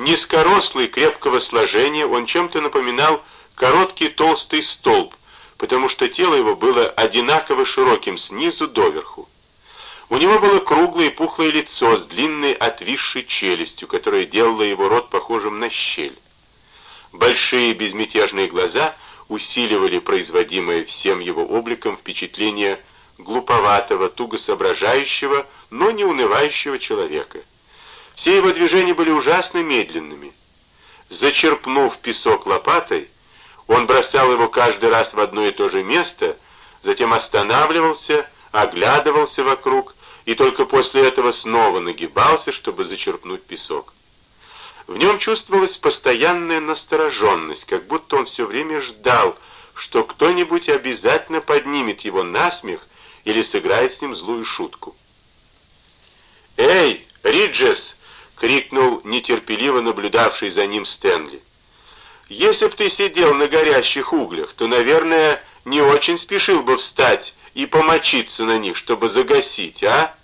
Низкорослый, крепкого сложения, он чем-то напоминал короткий толстый столб, потому что тело его было одинаково широким снизу доверху. У него было круглое пухлое лицо с длинной отвисшей челюстью, которая делала его рот похожим на щель. Большие безмятежные глаза усиливали производимое всем его обликом впечатление глуповатого, туго соображающего, но не унывающего человека. Все его движения были ужасно медленными. Зачерпнув песок лопатой, он бросал его каждый раз в одно и то же место, затем останавливался, оглядывался вокруг и только после этого снова нагибался, чтобы зачерпнуть песок. В нем чувствовалась постоянная настороженность, как будто он все время ждал, что кто-нибудь обязательно поднимет его на смех или сыграет с ним злую шутку. «Эй, Риджес!» — крикнул нетерпеливо наблюдавший за ним Стэнли. «Если б ты сидел на горящих углях, то, наверное, не очень спешил бы встать и помочиться на них, чтобы загасить, а?»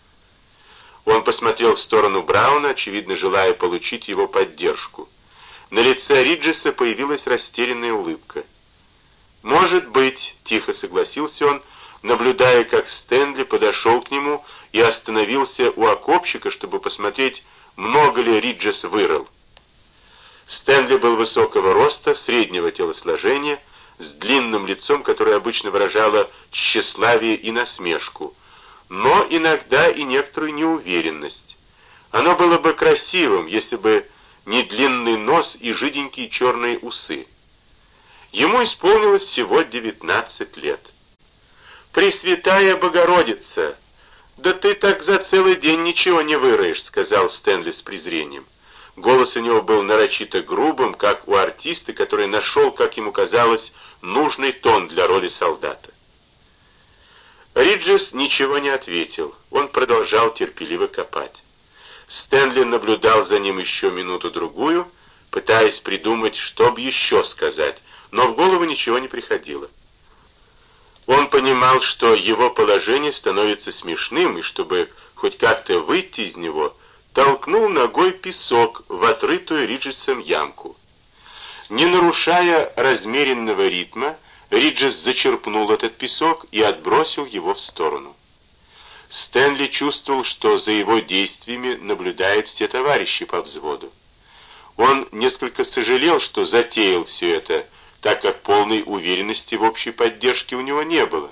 Он посмотрел в сторону Брауна, очевидно желая получить его поддержку. На лице Риджеса появилась растерянная улыбка. «Может быть», — тихо согласился он, наблюдая, как Стэнли подошел к нему и остановился у окопчика, чтобы посмотреть, много ли Риджес вырыл. Стэнли был высокого роста, среднего телосложения, с длинным лицом, которое обычно выражало тщеславие и насмешку — но иногда и некоторую неуверенность. Оно было бы красивым, если бы не длинный нос и жиденькие черные усы. Ему исполнилось всего 19 лет. «Пресвятая Богородица! Да ты так за целый день ничего не выроешь», — сказал Стэнли с презрением. Голос у него был нарочито грубым, как у артиста, который нашел, как ему казалось, нужный тон для роли солдата. Риджес ничего не ответил. Он продолжал терпеливо копать. Стэнли наблюдал за ним еще минуту-другую, пытаясь придумать, что бы еще сказать, но в голову ничего не приходило. Он понимал, что его положение становится смешным, и чтобы хоть как-то выйти из него, толкнул ногой песок в отрытую Риджесом ямку. Не нарушая размеренного ритма, Риджес зачерпнул этот песок и отбросил его в сторону. Стэнли чувствовал, что за его действиями наблюдают все товарищи по взводу. Он несколько сожалел, что затеял все это, так как полной уверенности в общей поддержке у него не было.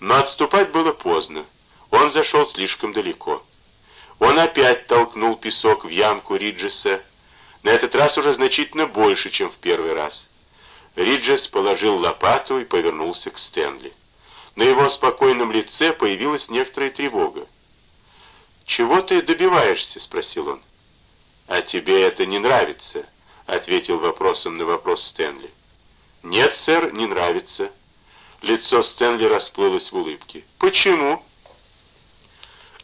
Но отступать было поздно. Он зашел слишком далеко. Он опять толкнул песок в ямку Риджеса, на этот раз уже значительно больше, чем в первый раз. Риджес положил лопату и повернулся к Стэнли. На его спокойном лице появилась некоторая тревога. «Чего ты добиваешься?» — спросил он. «А тебе это не нравится?» — ответил вопросом на вопрос Стэнли. «Нет, сэр, не нравится». Лицо Стэнли расплылось в улыбке. «Почему?»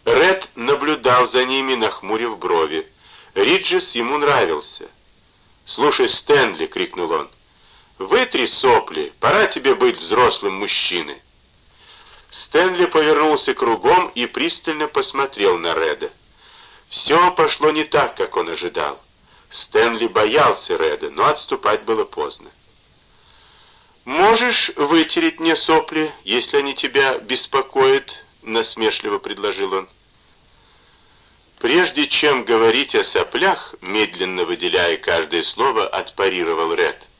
Ред наблюдал за ними, нахмурив брови. Риджес ему нравился. «Слушай, Стэнли!» — крикнул он. «Вытри сопли, пора тебе быть взрослым мужчиной». Стэнли повернулся кругом и пристально посмотрел на Реда. Все пошло не так, как он ожидал. Стэнли боялся Реда, но отступать было поздно. «Можешь вытереть мне сопли, если они тебя беспокоят?» — насмешливо предложил он. «Прежде чем говорить о соплях, медленно выделяя каждое слово, отпарировал Ред —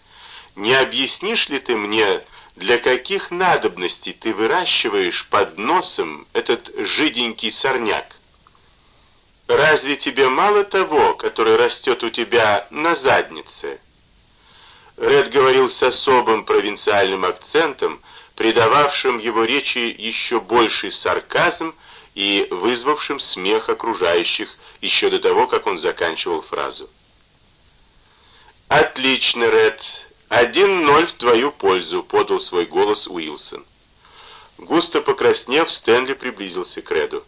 не объяснишь ли ты мне, для каких надобностей ты выращиваешь под носом этот жиденький сорняк? Разве тебе мало того, который растет у тебя на заднице?» Ред говорил с особым провинциальным акцентом, придававшим его речи еще больший сарказм и вызвавшим смех окружающих еще до того, как он заканчивал фразу. «Отлично, Ред. «Один ноль в твою пользу», — подал свой голос Уилсон. Густо покраснев, Стэнли приблизился к Реду.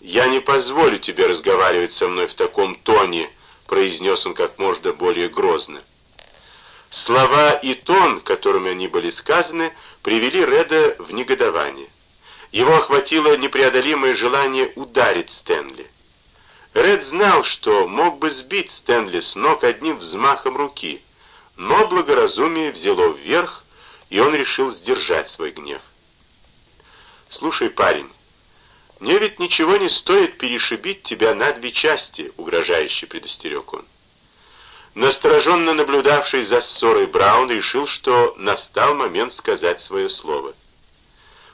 «Я не позволю тебе разговаривать со мной в таком тоне», — произнес он как можно более грозно. Слова и тон, которыми они были сказаны, привели Реда в негодование. Его охватило непреодолимое желание ударить Стэнли. Ред знал, что мог бы сбить Стэнли с ног одним взмахом руки, но благоразумие взяло вверх, и он решил сдержать свой гнев. «Слушай, парень, мне ведь ничего не стоит перешибить тебя на две части», — угрожающе предостерег он. Настороженно наблюдавший за ссорой Браун решил, что настал момент сказать свое слово.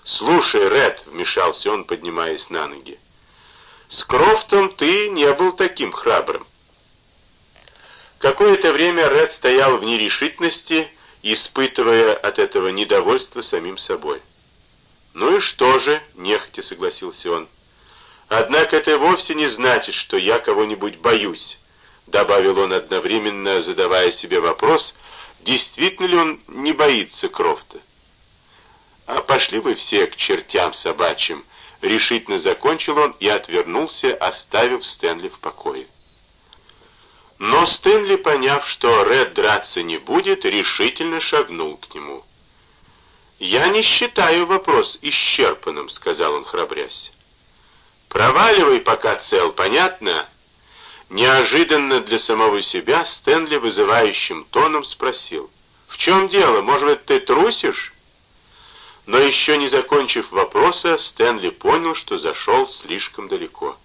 «Слушай, Ред», — вмешался он, поднимаясь на ноги, — «с Крофтом ты не был таким храбрым». Какое-то время Ред стоял в нерешительности, испытывая от этого недовольство самим собой. «Ну и что же?» — нехотя согласился он. «Однако это вовсе не значит, что я кого-нибудь боюсь», — добавил он одновременно, задавая себе вопрос, действительно ли он не боится Крофта. «А пошли вы все к чертям собачьим», — решительно закончил он и отвернулся, оставив Стэнли в покое. Но Стэнли, поняв, что Ред драться не будет, решительно шагнул к нему. «Я не считаю вопрос исчерпанным», — сказал он, храбрясь. «Проваливай, пока цел, понятно?» Неожиданно для самого себя Стэнли вызывающим тоном спросил. «В чем дело? Может быть, ты трусишь?» Но еще не закончив вопроса, Стэнли понял, что зашел слишком далеко.